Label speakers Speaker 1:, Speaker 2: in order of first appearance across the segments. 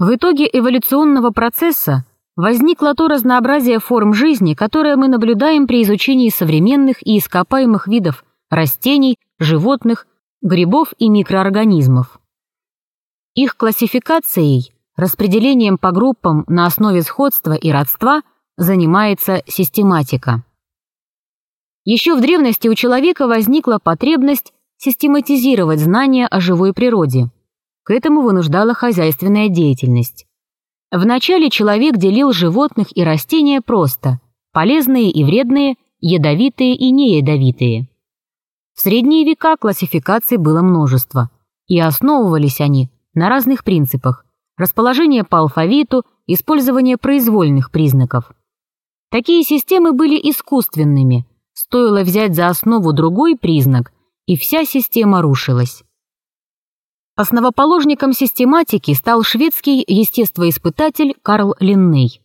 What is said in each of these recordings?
Speaker 1: В итоге эволюционного процесса возникло то разнообразие форм жизни, которое мы наблюдаем при изучении современных и ископаемых видов растений, животных, грибов и микроорганизмов. Их классификацией, распределением по группам на основе сходства и родства занимается систематика. Еще в древности у человека возникла потребность систематизировать знания о живой природе. К этому вынуждала хозяйственная деятельность. Вначале человек делил животных и растения просто – полезные и вредные, ядовитые и неядовитые. В средние века классификаций было множество, и основывались они на разных принципах – расположение по алфавиту, использование произвольных признаков. Такие системы были искусственными, стоило взять за основу другой признак, и вся система рушилась. Основоположником систематики стал шведский естествоиспытатель Карл Линней.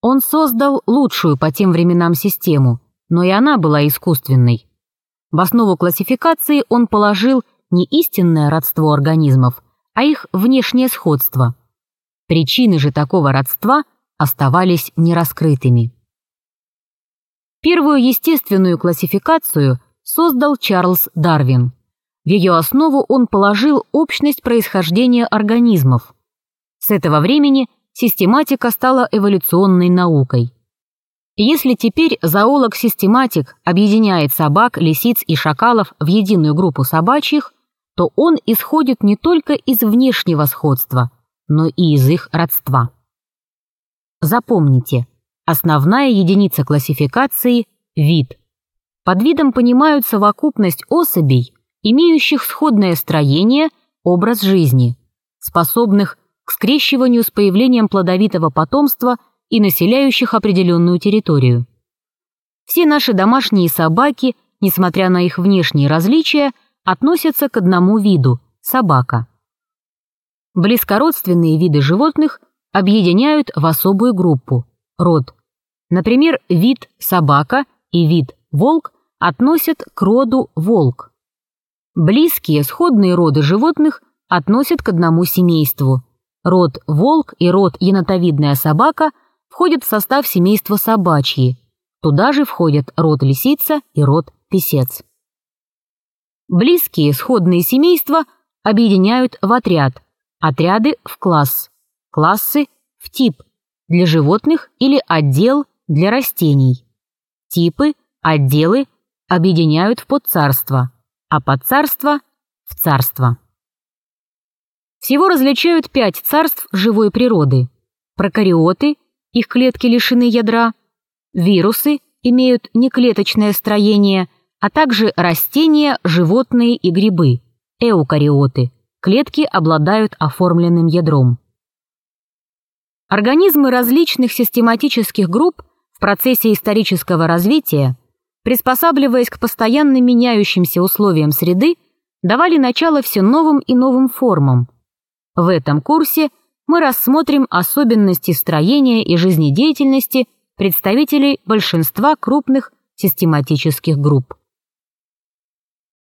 Speaker 1: Он создал лучшую по тем временам систему, но и она была искусственной. В основу классификации он положил не истинное родство организмов, а их внешнее сходство. Причины же такого родства оставались нераскрытыми. Первую естественную классификацию создал Чарльз Дарвин. В ее основу он положил общность происхождения организмов. С этого времени систематика стала эволюционной наукой. Если теперь зоолог-систематик объединяет собак, лисиц и шакалов в единую группу собачьих, то он исходит не только из внешнего сходства, но и из их родства. Запомните, основная единица классификации – вид. Под видом понимают совокупность особей, имеющих сходное строение, образ жизни, способных к скрещиванию с появлением плодовитого потомства и населяющих определенную территорию. Все наши домашние собаки, несмотря на их внешние различия, относятся к одному виду – собака. Близкородственные виды животных объединяют в особую группу – род. Например, вид собака и вид волк относят к роду волк. Близкие сходные роды животных относят к одному семейству. Род волк и род енотовидная собака входят в состав семейства собачьи. Туда же входят род лисица и род песец. Близкие сходные семейства объединяют в отряд, отряды в класс, классы в тип, для животных или отдел для растений. Типы, отделы объединяют в подцарство, а подцарство — в царство. Всего различают пять царств живой природы. Прокариоты, их клетки лишены ядра, вирусы имеют неклеточное строение, а также растения, животные и грибы, эукариоты, клетки обладают оформленным ядром. Организмы различных систематических групп в процессе исторического развития приспосабливаясь к постоянно меняющимся условиям среды, давали начало все новым и новым формам. В этом курсе мы рассмотрим особенности строения и жизнедеятельности представителей большинства крупных систематических групп.